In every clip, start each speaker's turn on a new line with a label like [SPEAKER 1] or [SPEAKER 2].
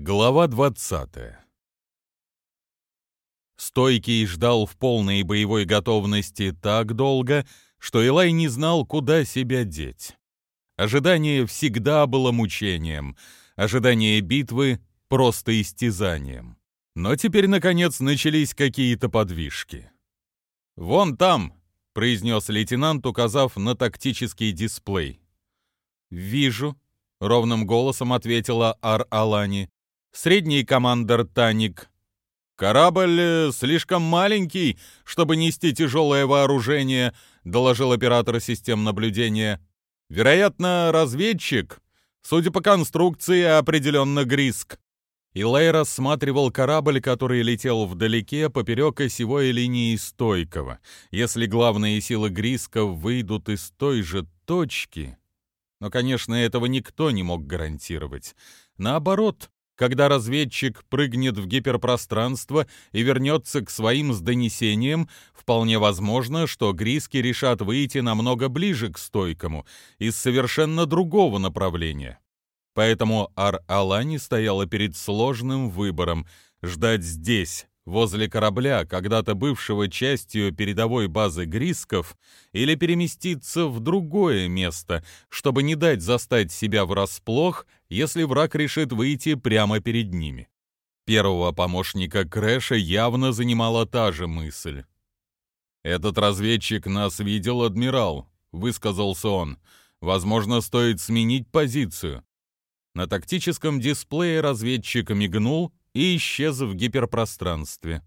[SPEAKER 1] Глава 20 Стойкий ждал в полной боевой готовности так долго, что Илай не знал, куда себя деть. Ожидание всегда было мучением, ожидание битвы — просто истязанием. Но теперь, наконец, начались какие-то подвижки. «Вон там!» — произнес лейтенант, указав на тактический дисплей. «Вижу», — ровным голосом ответила Ар-Алани. «Средний командор Таник». «Корабль э, слишком маленький, чтобы нести тяжелое вооружение», — доложил оператор систем наблюдения. «Вероятно, разведчик. Судя по конструкции, определенно Гриск». Илай рассматривал корабль, который летел вдалеке поперек осевой линии стойкого. Если главные силы Грисков выйдут из той же точки... Но, конечно, этого никто не мог гарантировать. Наоборот, когда разведчик прыгнет в гиперпространство и вернется к своим с донесением, вполне возможно, что Гриски решат выйти намного ближе к стойкому, из совершенно другого направления. Поэтому Ар-Алани стояла перед сложным выбором — ждать здесь, возле корабля, когда-то бывшего частью передовой базы Грисков, или переместиться в другое место, чтобы не дать застать себя врасплох, если враг решит выйти прямо перед ними. Первого помощника Крэша явно занимала та же мысль. «Этот разведчик нас видел, адмирал», — высказался он. «Возможно, стоит сменить позицию». На тактическом дисплее разведчик мигнул и исчез в гиперпространстве.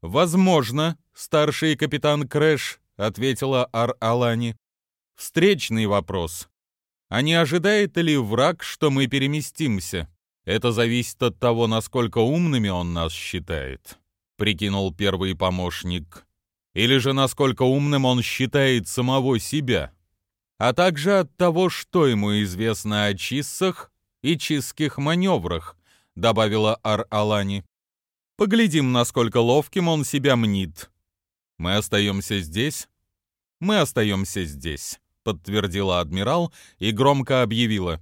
[SPEAKER 1] «Возможно, старший капитан Крэш», — ответила Ар-Алани. «Встречный вопрос. А не ожидает ли враг, что мы переместимся? Это зависит от того, насколько умными он нас считает», — прикинул первый помощник. «Или же насколько умным он считает самого себя, а также от того, что ему известно о чиссах и чисских маневрах, добавила Ар-Алани. Поглядим, насколько ловким он себя мнит. Мы остаемся здесь? Мы остаемся здесь, подтвердила адмирал и громко объявила.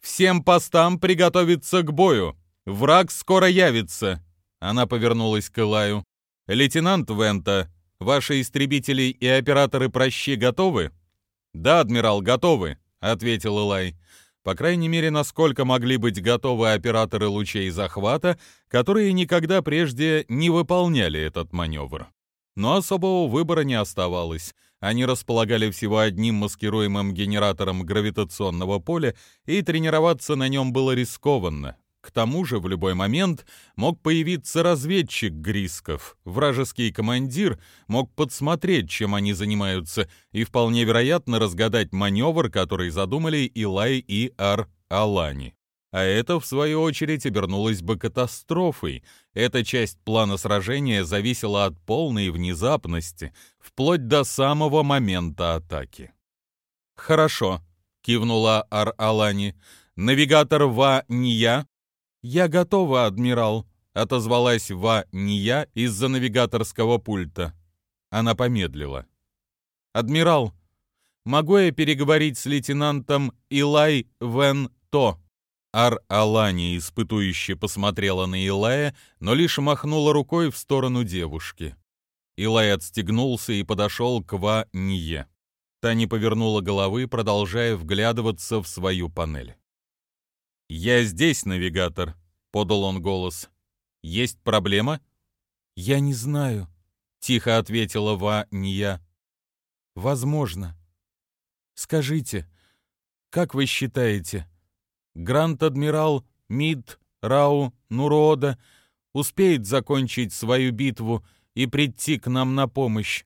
[SPEAKER 1] Всем постам приготовиться к бою. Враг скоро явится. Она повернулась к Илаю. Лейтенант Вента, ваши истребители и операторы прощи готовы? Да, адмирал, готовы, ответил Илай по крайней мере, насколько могли быть готовы операторы лучей захвата, которые никогда прежде не выполняли этот маневр. Но особого выбора не оставалось. Они располагали всего одним маскируемым генератором гравитационного поля, и тренироваться на нем было рискованно. К тому же в любой момент мог появиться разведчик Грисков. Вражеский командир мог подсмотреть, чем они занимаются, и вполне вероятно разгадать маневр, который задумали Илай и Ар-Алани. А это, в свою очередь, обернулось бы катастрофой. Эта часть плана сражения зависела от полной внезапности, вплоть до самого момента атаки. «Хорошо», — кивнула Ар-Алани. «Навигатор Ва-Ния «Я готова, адмирал», — отозвалась Ва Ния из-за навигаторского пульта. Она помедлила. «Адмирал, могу я переговорить с лейтенантом Илай Вен То?» Ар-Алани испытующе посмотрела на Илая, но лишь махнула рукой в сторону девушки. Илай отстегнулся и подошел к Ва Ние. Та не повернула головы, продолжая вглядываться в свою панель. «Я здесь, навигатор», — подал он голос. «Есть проблема?» «Я не знаю», — тихо ответила Ва Ния. «Возможно. Скажите, как вы считаете, Гранд-адмирал Мид Рау Нурода успеет закончить свою битву и прийти к нам на помощь?»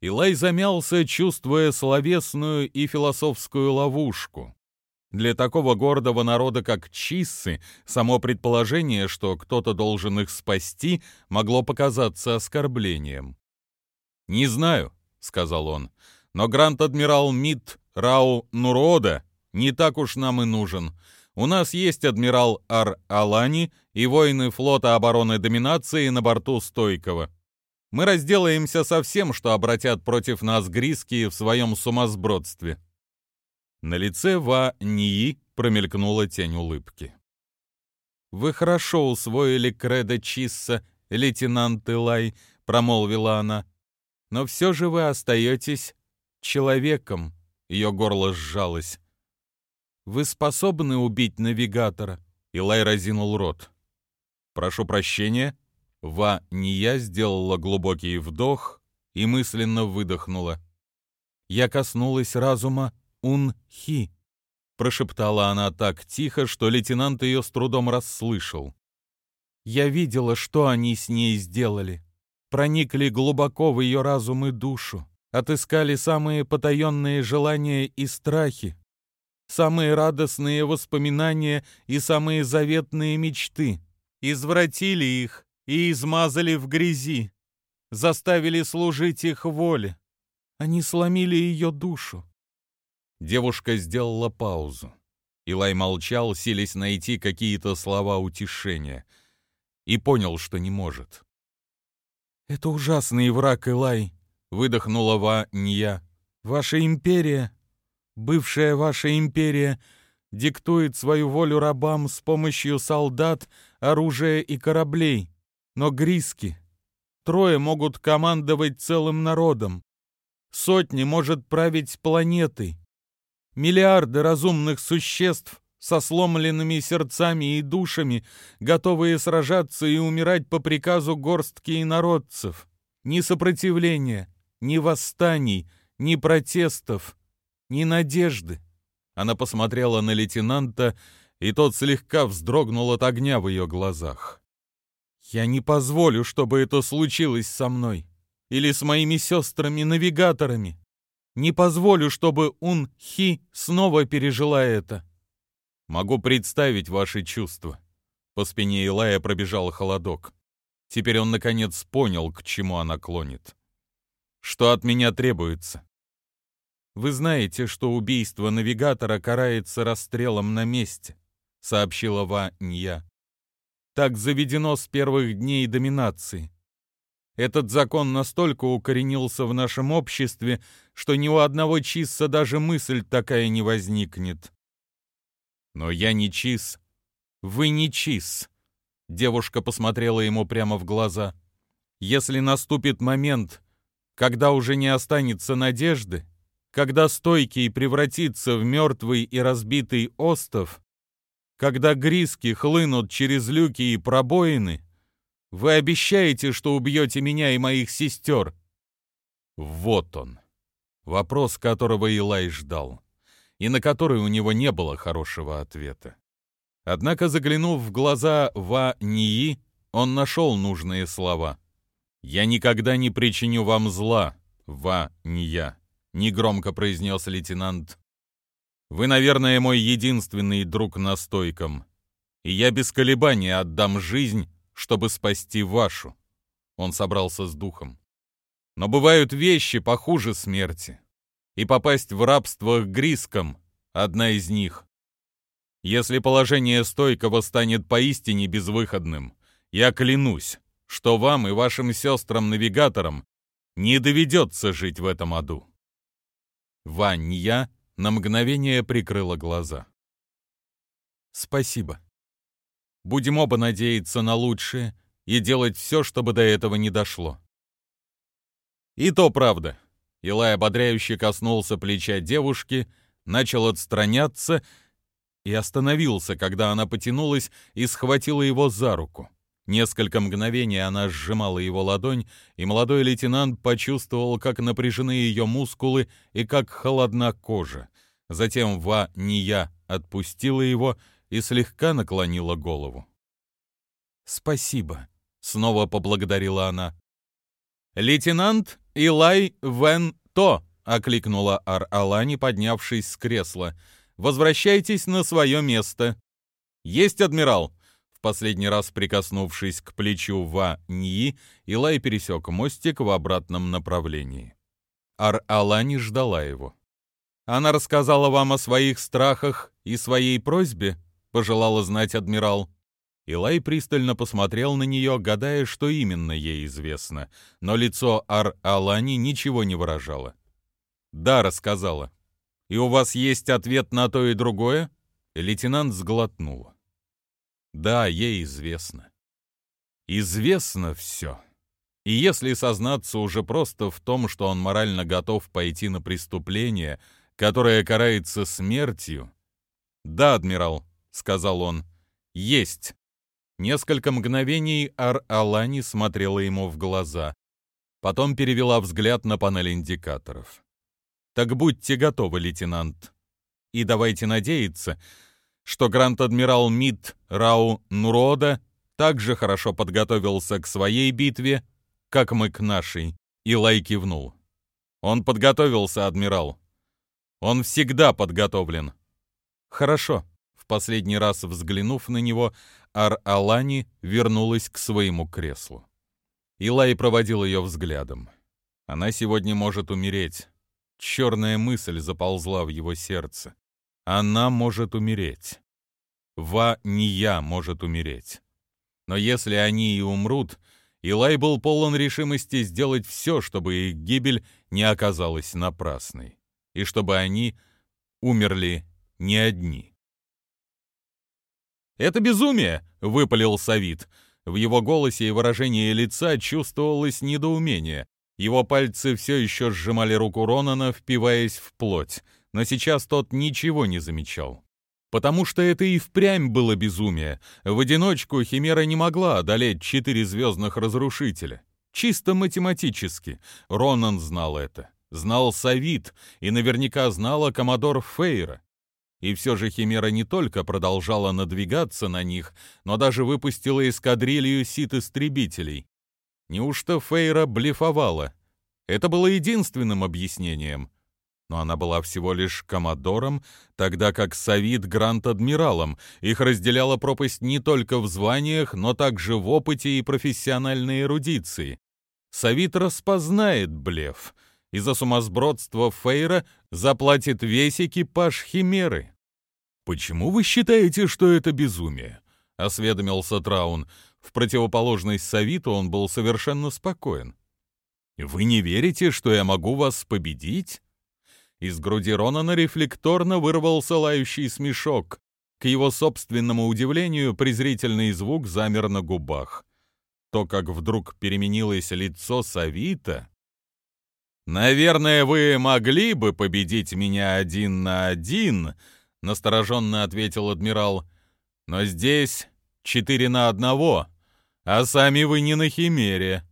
[SPEAKER 1] Илай замялся, чувствуя словесную и философскую ловушку. Для такого гордого народа, как чиссы, само предположение, что кто-то должен их спасти, могло показаться оскорблением. «Не знаю», — сказал он, — «но грант-адмирал Мид Рау Нурода не так уж нам и нужен. У нас есть адмирал Ар-Алани и воины флота обороны доминации на борту Стойкого. Мы разделаемся со всем, что обратят против нас гриски в своем сумасбродстве». На лице Ва Нии промелькнула тень улыбки. «Вы хорошо усвоили кредо Чисса, лейтенант Илай», — промолвила она. «Но все же вы остаетесь человеком», — ее горло сжалось. «Вы способны убить навигатора?» Илай разинул рот. «Прошу прощения». Ва не я сделала глубокий вдох и мысленно выдохнула. «Я коснулась разума Ун-Хи», — прошептала она так тихо, что лейтенант ее с трудом расслышал. «Я видела, что они с ней сделали. Проникли глубоко в ее разум и душу, отыскали самые потаенные желания и страхи, самые радостные воспоминания и самые заветные мечты, извратили их и измазали в грязи, заставили служить их воле. Они сломили ее душу, Девушка сделала паузу. Илай молчал, силясь найти какие-то слова утешения, и понял, что не может. «Это ужасный враг, Илай», — выдохнула Ва Нья. «Ваша империя, бывшая ваша империя, диктует свою волю рабам с помощью солдат, оружия и кораблей. Но гриски, трое могут командовать целым народом, сотни может править планетой, Миллиарды разумных существ со сломленными сердцами и душами, готовые сражаться и умирать по приказу горстки инородцев. Ни сопротивления, ни восстаний, ни протестов, ни надежды. Она посмотрела на лейтенанта, и тот слегка вздрогнул от огня в ее глазах. «Я не позволю, чтобы это случилось со мной или с моими сестрами-навигаторами. Не позволю, чтобы Ун-Хи снова пережила это. Могу представить ваши чувства. По спине Илая пробежал холодок. Теперь он, наконец, понял, к чему она клонит. Что от меня требуется? Вы знаете, что убийство навигатора карается расстрелом на месте, сообщила Ва Нья. Так заведено с первых дней доминации. Этот закон настолько укоренился в нашем обществе, что ни у одного чисса даже мысль такая не возникнет. Но я не чис. Вы не чис. Девушка посмотрела ему прямо в глаза. Если наступит момент, когда уже не останется надежды, когда стойкий превратится в мертвый и разбитый остов, когда гриски хлынут через люки и пробоины, вы обещаете, что убьете меня и моих сестер?» Вот он. Вопрос, которого Илай ждал, и на который у него не было хорошего ответа. Однако, заглянув в глаза Ва Нии, он нашел нужные слова. «Я никогда не причиню вам зла, Ва Ния», — негромко произнес лейтенант. «Вы, наверное, мой единственный друг на стойком, и я без колебаний отдам жизнь чтобы спасти вашу. Он собрался с духом. Но бывают вещи похуже смерти. И попасть в рабство к Грискам — одна из них. Если положение стойкого станет поистине безвыходным, я клянусь, что вам и вашим сестрам-навигаторам не доведется жить в этом аду. Ванья на мгновение прикрыла глаза. «Спасибо», Будем оба надеяться на лучшее и делать все, чтобы до этого не дошло. И то правда. Илай ободряюще коснулся плеча девушки, начал отстраняться и остановился, когда она потянулась и схватила его за руку. Несколько мгновений она сжимала его ладонь, и молодой лейтенант почувствовал, как напряжены ее мускулы и как холодна кожа. Затем Ва Ния отпустила его и слегка наклонила голову. «Спасибо», — снова поблагодарила она. «Лейтенант Илай Вен То», — окликнула Ар-Алани, поднявшись с кресла. «Возвращайтесь на свое место». «Есть, адмирал!» Последний раз прикоснувшись к плечу Ва Ньи, Илай пересек мостик в обратном направлении. Ар-Алани ждала его. «Она рассказала вам о своих страхах и своей просьбе?» пожелала знать адмирал. Илай пристально посмотрел на нее, гадая, что именно ей известно, но лицо Ар-Алани ничего не выражало. «Да», — рассказала. «И у вас есть ответ на то и другое?» Лейтенант сглотнул. Да, ей известно. Известно все. И если сознаться уже просто в том, что он морально готов пойти на преступление, которое карается смертью... «Да, адмирал», — сказал он, — «есть». Несколько мгновений Ар-Алани смотрела ему в глаза, потом перевела взгляд на панель индикаторов. «Так будьте готовы, лейтенант. И давайте надеяться, что гранд-адмирал Мид Рау Нурода также хорошо подготовился к своей битве, как мы к нашей, и Лай кивнул. Он подготовился, адмирал. Он всегда подготовлен. Хорошо. В последний раз взглянув на него, Ар-Алани вернулась к своему креслу. Илай проводил ее взглядом. Она сегодня может умереть. Черная мысль заползла в его сердце. Она может умереть. Ва не я может умереть. Но если они и умрут, Илай был полон решимости сделать все, чтобы их гибель не оказалась напрасной, и чтобы они умерли не одни. «Это безумие!» — выпалил Савит. В его голосе и выражении лица чувствовалось недоумение. Его пальцы все еще сжимали руку Ронана, впиваясь в плоть но сейчас тот ничего не замечал. Потому что это и впрямь было безумие. В одиночку Химера не могла одолеть четыре звездных разрушителя. Чисто математически. Ронан знал это. Знал Савит и наверняка знала Комодор Фейра. И все же Химера не только продолжала надвигаться на них, но даже выпустила эскадрилью сит-истребителей. Неужто Фейра блефовала? Это было единственным объяснением но она была всего лишь коммодором, тогда как Савид грант-адмиралом. Их разделяла пропасть не только в званиях, но также в опыте и профессиональной эрудиции. Савид распознает блеф, и за сумасбродство Фейра заплатит весь экипаж Химеры. «Почему вы считаете, что это безумие?» — осведомился Траун. В противоположность Савиту он был совершенно спокоен. «Вы не верите, что я могу вас победить?» Из груди Ронана рефлекторно вырвался лающий смешок. К его собственному удивлению, презрительный звук замер на губах. То, как вдруг переменилось лицо Савита... «Наверное, вы могли бы победить меня один на один», — настороженно ответил адмирал. «Но здесь четыре на одного, а сами вы не на химере».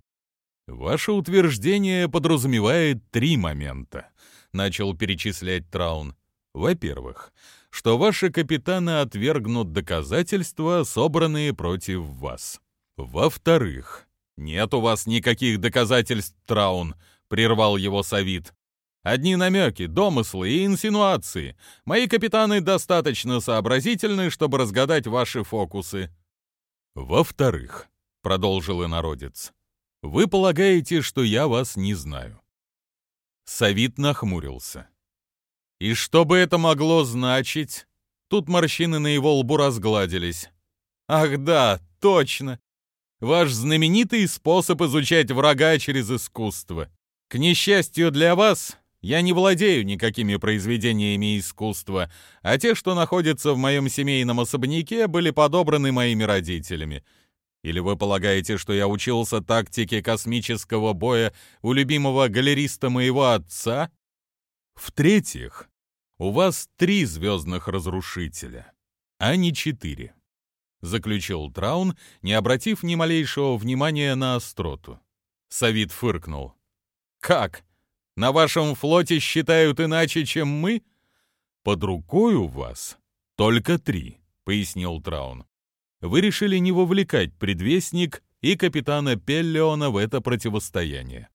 [SPEAKER 1] Ваше утверждение подразумевает три момента начал перечислять Траун. Во-первых, что ваши капитаны отвергнут доказательства, собранные против вас. Во-вторых, нет у вас никаких доказательств, Траун, прервал его Савит. Одни намеки, домыслы и инсинуации. Мои капитаны достаточно сообразительны, чтобы разгадать ваши фокусы. Во-вторых, продолжил инородец, вы полагаете, что я вас не знаю. Савит нахмурился. «И что бы это могло значить?» Тут морщины на его лбу разгладились. «Ах да, точно! Ваш знаменитый способ изучать врага через искусство. К несчастью для вас, я не владею никакими произведениями искусства, а те, что находятся в моем семейном особняке, были подобраны моими родителями. Или вы полагаете, что я учился тактике космического боя у любимого галериста моего отца? В-третьих, у вас три звездных разрушителя, а не четыре. Заключил Траун, не обратив ни малейшего внимания на остроту. Савит фыркнул. «Как? На вашем флоте считают иначе, чем мы?» «Под рукой у вас только три», — пояснил Траун вы решили не вовлекать предвестник и капитана Пеллиона в это противостояние.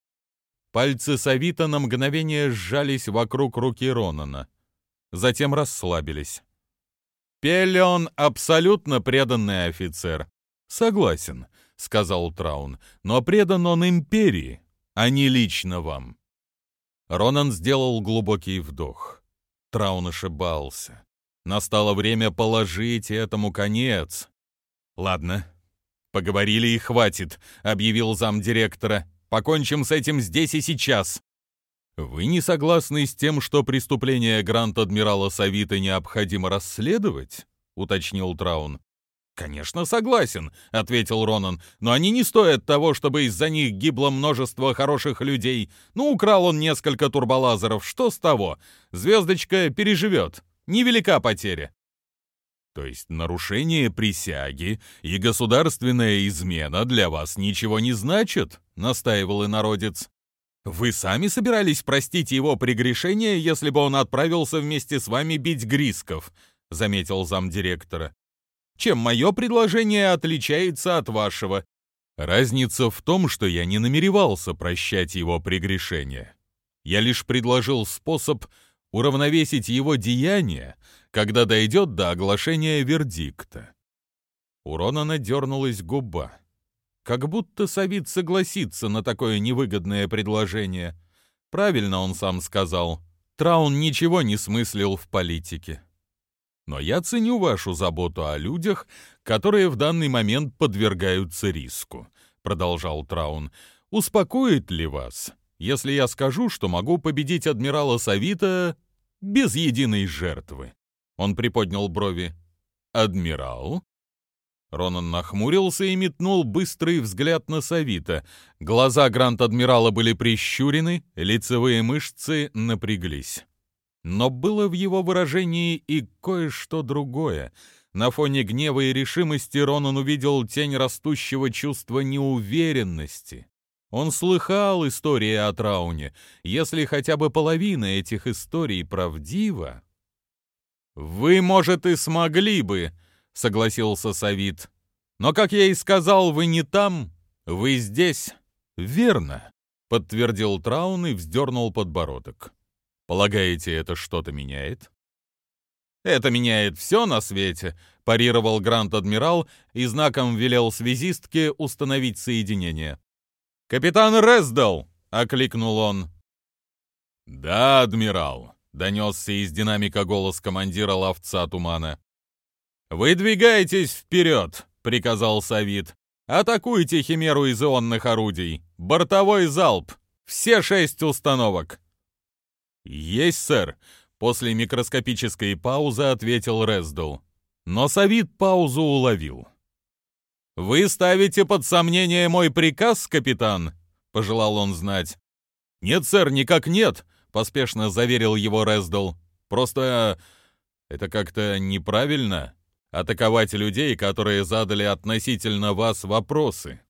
[SPEAKER 1] Пальцы Савита на мгновение сжались вокруг руки Ронана, затем расслабились. «Пеллион — абсолютно преданный офицер». «Согласен», — сказал Траун, — «но предан он империи, а не лично вам». Ронан сделал глубокий вдох. Траун ошибался. Настало время положить этому конец. «Ладно, поговорили и хватит», — объявил замдиректора. «Покончим с этим здесь и сейчас». «Вы не согласны с тем, что преступление Гранд-адмирала Савита необходимо расследовать?» — уточнил Траун. «Конечно, согласен», — ответил Ронан, «но они не стоят того, чтобы из-за них гибло множество хороших людей. Ну, украл он несколько турболазеров, что с того? Звездочка переживет. Невелика потеря». То есть нарушение присяги и государственная измена для вас ничего не значат, настаивал инородец. Вы сами собирались простить его прегрешение, если бы он отправился вместе с вами бить Грисков, заметил замдиректора чем мое предложение отличается от вашего. Разница в том, что я не намеревался прощать его прегрешения. Я лишь предложил способ уравновесить его деяния, когда дойдет до оглашения вердикта. У Ронана дернулась губа. Как будто Савит согласится на такое невыгодное предложение. Правильно он сам сказал. Траун ничего не смыслил в политике но я ценю вашу заботу о людях, которые в данный момент подвергаются риску», — продолжал Траун. «Успокоит ли вас, если я скажу, что могу победить адмирала Савита без единой жертвы?» Он приподнял брови. «Адмирал?» Ронан нахмурился и метнул быстрый взгляд на Савита. Глаза Гранд-адмирала были прищурены, лицевые мышцы напряглись. Но было в его выражении и кое-что другое. На фоне гнева и решимости Ронан увидел тень растущего чувства неуверенности. Он слыхал истории о Трауне. Если хотя бы половина этих историй правдива... «Вы, может, и смогли бы», — согласился Савит. «Но, как я и сказал, вы не там, вы здесь». «Верно», — подтвердил Траун и вздернул подбородок. Полагаете, это что-то меняет? Это меняет все на свете, парировал Грант-адмирал и знаком велел связистке установить соединение. «Капитан Рездал!» — окликнул он. «Да, адмирал», — донесся из динамика голос командира ловца тумана. «Выдвигайтесь вперед!» — приказал Савит. «Атакуйте химеру из ионных орудий! Бортовой залп! Все шесть установок! «Есть, сэр!» — после микроскопической паузы ответил Рездл. Но Савит паузу уловил. «Вы ставите под сомнение мой приказ, капитан?» — пожелал он знать. «Нет, сэр, никак нет», — поспешно заверил его Рездл. «Просто это как-то неправильно атаковать людей, которые задали относительно вас вопросы».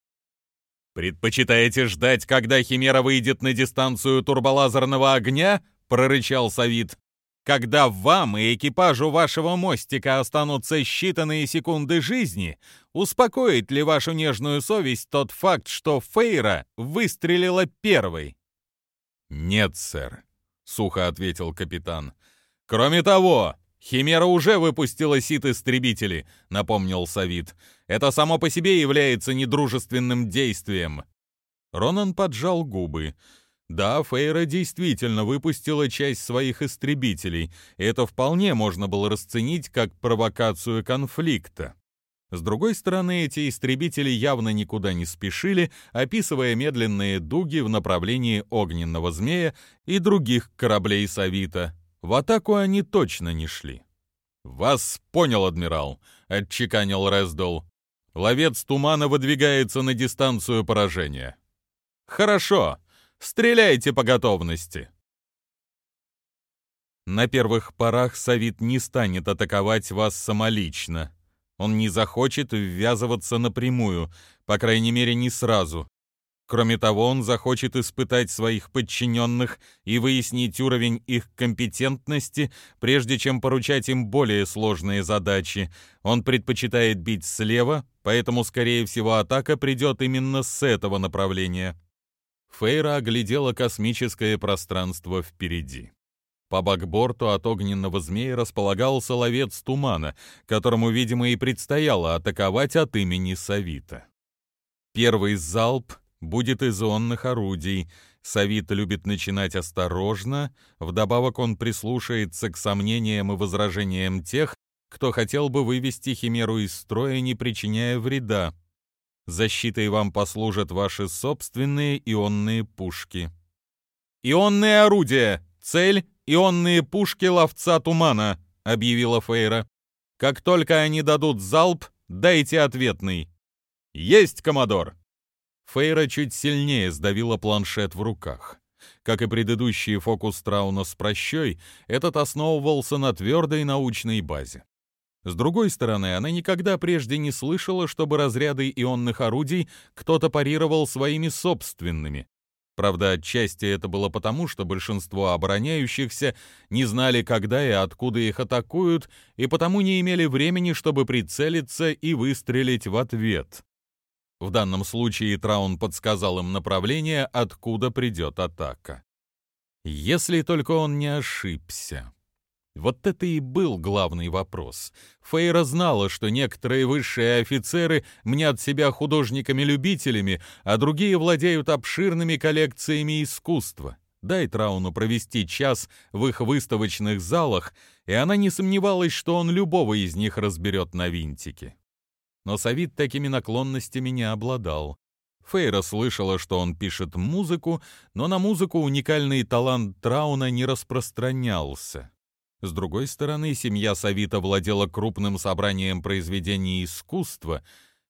[SPEAKER 1] «Предпочитаете ждать, когда Химера выйдет на дистанцию турболазерного огня?» — прорычал Савит. «Когда вам и экипажу вашего мостика останутся считанные секунды жизни, успокоит ли вашу нежную совесть тот факт, что Фейра выстрелила первой?» «Нет, сэр», — сухо ответил капитан. «Кроме того, Химера уже выпустила сит-истребители», — напомнил Савит. «Это само по себе является недружественным действием». Ронан поджал губы. Да, Фейра действительно выпустила часть своих истребителей, и это вполне можно было расценить как провокацию конфликта. С другой стороны, эти истребители явно никуда не спешили, описывая медленные дуги в направлении огненного змея и других кораблей Савита. В атаку они точно не шли. «Вас понял, адмирал», — отчеканил Рездол. «Ловец тумана выдвигается на дистанцию поражения». «Хорошо», Стреляйте по готовности!» На первых порах Савит не станет атаковать вас самолично. Он не захочет ввязываться напрямую, по крайней мере, не сразу. Кроме того, он захочет испытать своих подчиненных и выяснить уровень их компетентности, прежде чем поручать им более сложные задачи. Он предпочитает бить слева, поэтому, скорее всего, атака придет именно с этого направления. Фейра оглядела космическое пространство впереди. По бакборту от огненного змея располагался ловец тумана, которому, видимо, и предстояло атаковать от имени Савита. Первый залп будет из ионных орудий. Савит любит начинать осторожно, вдобавок он прислушается к сомнениям и возражениям тех, кто хотел бы вывести Химеру из строя, не причиняя вреда. Защитой вам послужат ваши собственные ионные пушки. «Ионные орудия! Цель — ионные пушки ловца тумана», — объявила Фейра. «Как только они дадут залп, Дайте ответный». «Есть, коммодор!» Фейра чуть сильнее сдавила планшет в руках. Как и предыдущий фокус Трауна с прощой, этот основывался на твердой научной базе. С другой стороны, она никогда прежде не слышала, чтобы разряды ионных орудий кто-то парировал своими собственными. Правда, отчасти это было потому, что большинство обороняющихся не знали, когда и откуда их атакуют, и потому не имели времени, чтобы прицелиться и выстрелить в ответ. В данном случае Траун подсказал им направление, откуда придет атака. Если только он не ошибся. Вот это и был главный вопрос. Фейра знала, что некоторые высшие офицеры мнят себя художниками-любителями, а другие владеют обширными коллекциями искусства. Дай Трауну провести час в их выставочных залах, и она не сомневалась, что он любого из них разберет на винтики. Но Савит такими наклонностями не обладал. Фейра слышала, что он пишет музыку, но на музыку уникальный талант Трауна не распространялся. С другой стороны, семья Савита владела крупным собранием произведений искусства.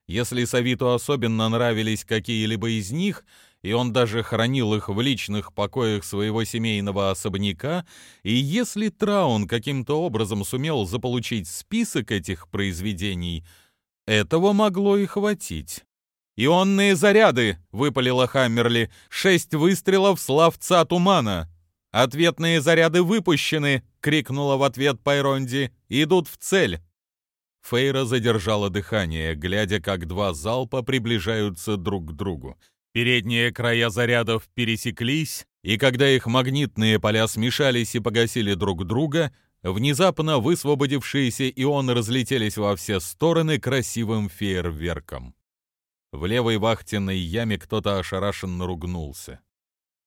[SPEAKER 1] Если Савиту особенно нравились какие-либо из них, и он даже хранил их в личных покоях своего семейного особняка, и если Траун каким-то образом сумел заполучить список этих произведений, этого могло и хватить. «Ионные заряды!» — выпалила Хаммерли. «Шесть выстрелов славца тумана!» «Ответные заряды выпущены!» — крикнула в ответ Пайронди. «Идут в цель!» Фейра задержала дыхание, глядя, как два залпа приближаются друг к другу. Передние края зарядов пересеклись, и когда их магнитные поля смешались и погасили друг друга, внезапно высвободившиеся ионы разлетелись во все стороны красивым фейерверком. В левой вахтенной яме кто-то ошарашенно ругнулся.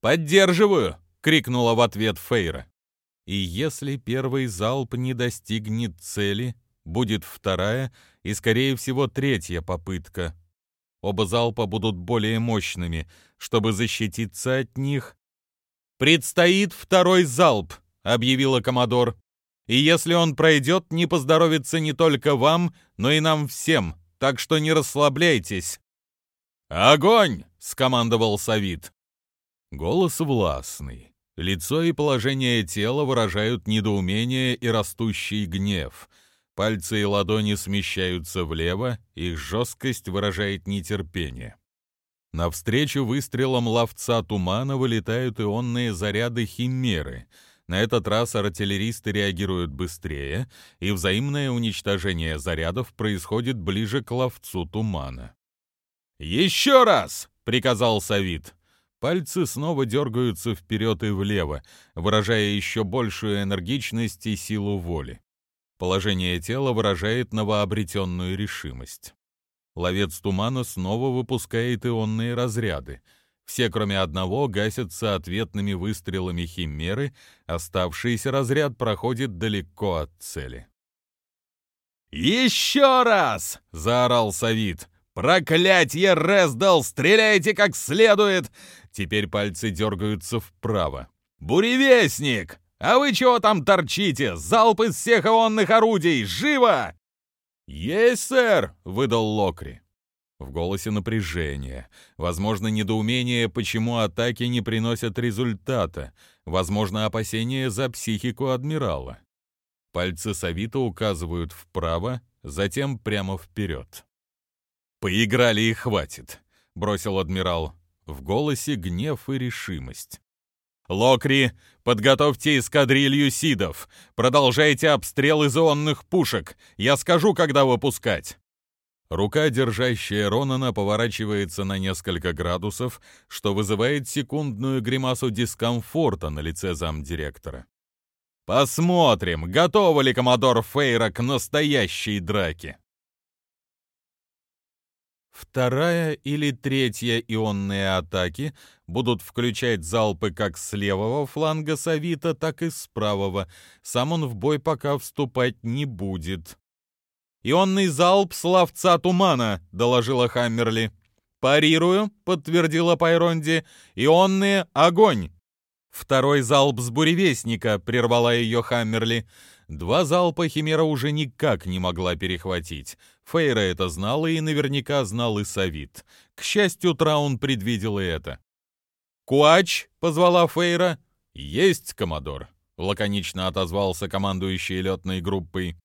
[SPEAKER 1] «Поддерживаю!» — крикнула в ответ Фейра. И если первый залп не достигнет цели, будет вторая и, скорее всего, третья попытка. Оба залпа будут более мощными. Чтобы защититься от них... «Предстоит второй залп», — объявила Комодор. «И если он пройдет, не поздоровится не только вам, но и нам всем, так что не расслабляйтесь». «Огонь!» — скомандовал Савит. Голос властный. Лицо и положение тела выражают недоумение и растущий гнев. Пальцы и ладони смещаются влево, их жесткость выражает нетерпение. Навстречу выстрелам ловца тумана вылетают ионные заряды химеры. На этот раз артиллеристы реагируют быстрее, и взаимное уничтожение зарядов происходит ближе к ловцу тумана. «Еще раз!» — приказал Савит. Пальцы снова дергаются вперед и влево, выражая еще большую энергичность и силу воли. Положение тела выражает новообретенную решимость. Ловец тумана снова выпускает ионные разряды. Все, кроме одного, гасятся ответными выстрелами химеры, оставшийся разряд проходит далеко от цели. «Еще раз!» — заорал Савит. «Проклятье, Рездал! Стреляйте как следует!» Теперь пальцы дергаются вправо. «Буревестник! А вы чего там торчите? Залп из всех ионных орудий! Живо!» «Есть, сэр!» — выдал Локри. В голосе напряжение. Возможно, недоумение, почему атаки не приносят результата. Возможно, опасение за психику адмирала. Пальцы Савита указывают вправо, затем прямо вперед. «Поиграли и хватит», — бросил адмирал. В голосе гнев и решимость. «Локри, подготовьте эскадрилью сидов. Продолжайте обстрел из ионных пушек. Я скажу, когда выпускать». Рука, держащая Ронана, поворачивается на несколько градусов, что вызывает секундную гримасу дискомфорта на лице замдиректора. «Посмотрим, готова ли коммодор Фейра к настоящей драке!» Вторая или третья ионные атаки будут включать залпы как с левого фланга Савита, так и с правого. Сам он в бой пока вступать не будет. «Ионный залп с тумана», — доложила Хаммерли. «Парирую», — подтвердила Пайронди. «Ионные — огонь». «Второй залп с буревестника», — прервала ее Хаммерли. Два залпа Химера уже никак не могла перехватить. Фейра это знала и наверняка знал и Савит. К счастью, Траун предвидел и это. «Куач!» — позвала Фейра. «Есть, коммодор!» — лаконично отозвался командующий летной группой.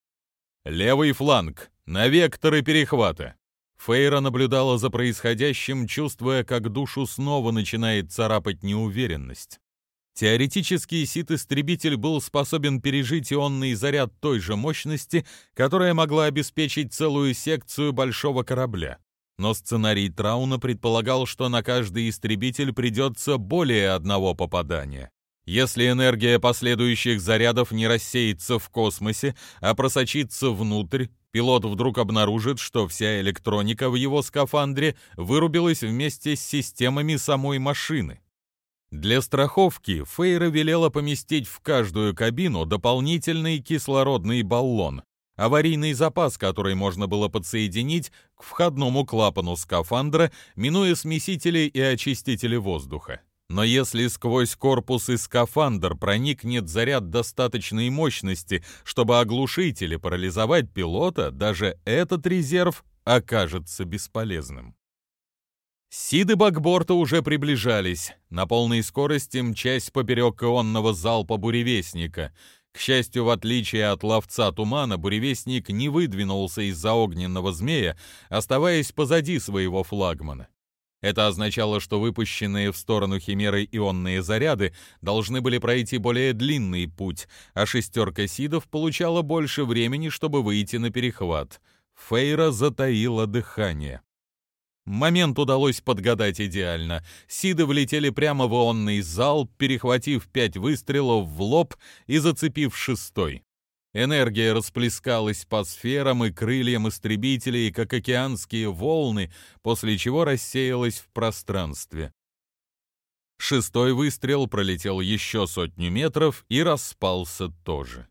[SPEAKER 1] «Левый фланг! На векторы перехвата!» Фейра наблюдала за происходящим, чувствуя, как душу снова начинает царапать неуверенность. Теоретически Сит-истребитель был способен пережить ионный заряд той же мощности, которая могла обеспечить целую секцию большого корабля. Но сценарий Трауна предполагал, что на каждый истребитель придется более одного попадания. Если энергия последующих зарядов не рассеется в космосе, а просочится внутрь, пилот вдруг обнаружит, что вся электроника в его скафандре вырубилась вместе с системами самой машины. Для страховки Фейра велела поместить в каждую кабину дополнительный кислородный баллон, аварийный запас, который можно было подсоединить к входному клапану скафандра, минуя смесители и очистители воздуха. Но если сквозь корпус и скафандр проникнет заряд достаточной мощности, чтобы оглушить или парализовать пилота, даже этот резерв окажется бесполезным. Сиды бакборта уже приближались, на полной скорости мчась поперек ионного залпа буревестника. К счастью, в отличие от ловца тумана, буревестник не выдвинулся из-за огненного змея, оставаясь позади своего флагмана. Это означало, что выпущенные в сторону Химеры ионные заряды должны были пройти более длинный путь, а шестерка Сидов получала больше времени, чтобы выйти на перехват. Фейра затаила дыхание. Момент удалось подгадать идеально. Сиды влетели прямо в ионный зал, перехватив пять выстрелов в лоб и зацепив шестой. Энергия расплескалась по сферам и крыльям истребителей, как океанские волны, после чего рассеялась в пространстве. Шестой выстрел пролетел еще сотню метров и распался тоже.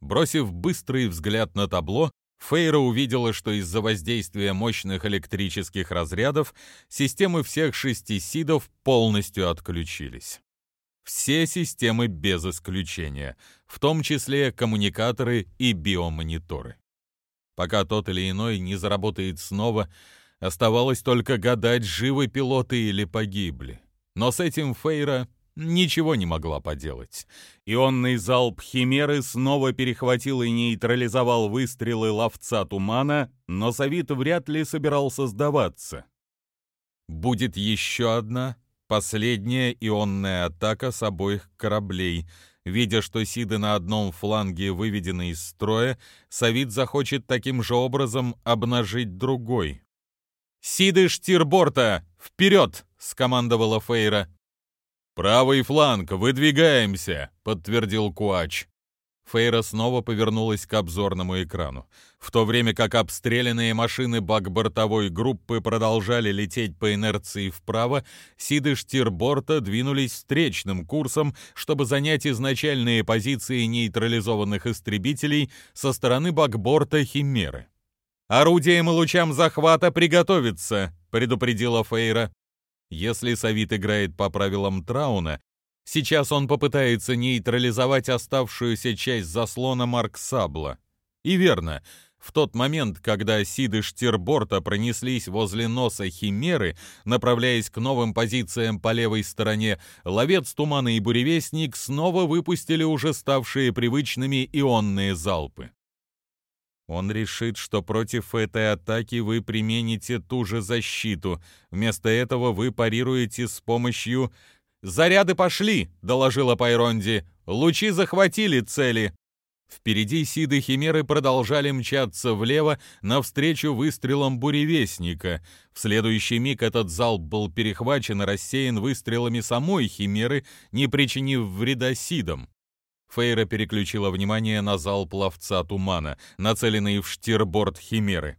[SPEAKER 1] Бросив быстрый взгляд на табло, Фейра увидела, что из-за воздействия мощных электрических разрядов системы всех шести сидов полностью отключились. Все системы без исключения, в том числе коммуникаторы и биомониторы. Пока тот или иной не заработает снова, оставалось только гадать, живы пилоты или погибли. Но с этим Фейра ничего не могла поделать. Ионный залп Химеры снова перехватил и нейтрализовал выстрелы ловца тумана, но Савит вряд ли собирался сдаваться. Будет еще одна, Последняя ионная атака с обоих кораблей. Видя, что Сиды на одном фланге выведены из строя, Савид захочет таким же образом обнажить другой. «Сиды штирборта! Вперед!» — скомандовала Фейра. «Правый фланг, выдвигаемся!» — подтвердил Куач. Фейра снова повернулась к обзорному экрану. В то время как обстрелянные машины бак-бортовой группы продолжали лететь по инерции вправо, сиды штирборта двинулись встречным курсом, чтобы занять изначальные позиции нейтрализованных истребителей со стороны бакборта Химеры. «Орудием и лучам захвата приготовиться!» — предупредила Фейра. Если Савит играет по правилам Трауна, Сейчас он попытается нейтрализовать оставшуюся часть заслона Марк Сабла. И верно, в тот момент, когда Сиды Штирборта пронеслись возле носа Химеры, направляясь к новым позициям по левой стороне, ловец Тумана и Буревестник снова выпустили уже ставшие привычными ионные залпы. Он решит, что против этой атаки вы примените ту же защиту. Вместо этого вы парируете с помощью «Заряды пошли!» — доложила Пайронди. «Лучи захватили цели!» Впереди Сиды Химеры продолжали мчаться влево навстречу выстрелам буревестника. В следующий миг этот залп был перехвачен и рассеян выстрелами самой Химеры, не причинив вреда Сидам. Фейра переключила внимание на залп ловца тумана, нацеленный в штирборд Химеры.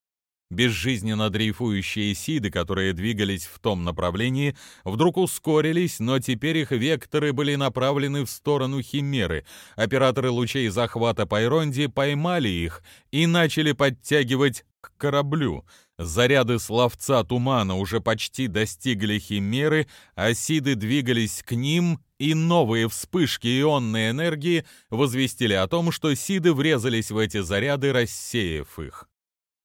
[SPEAKER 1] Безжизненно дрейфующие сиды, которые двигались в том направлении, вдруг ускорились, но теперь их векторы были направлены в сторону Химеры. Операторы лучей захвата Пайронди поймали их и начали подтягивать к кораблю. Заряды словца тумана уже почти достигли Химеры, а сиды двигались к ним и новые вспышки ионной энергии возвестили о том, что сиды врезались в эти заряды, рассеяв их.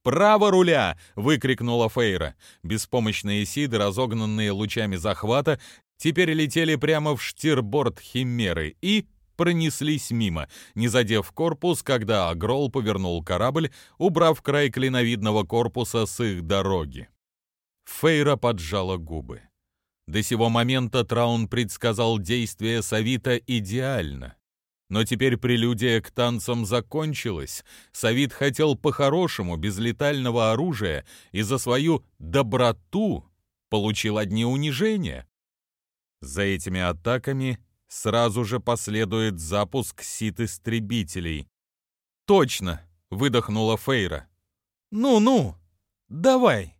[SPEAKER 1] «Право руля!» — выкрикнула Фейра. Беспомощные сиды, разогнанные лучами захвата, теперь летели прямо в штирборд Химеры и пронеслись мимо, не задев корпус, когда Агрол повернул корабль, убрав край клиновидного корпуса с их дороги. Фейра поджала губы. До сего момента Траун предсказал действия Савита идеально. Но теперь прелюдия к танцам закончилась. Савит хотел по-хорошему, без летального оружия, и за свою «доброту» получил одни унижения. За этими атаками сразу же последует запуск сит-истребителей. «Точно!» — выдохнула Фейра. «Ну-ну, давай!»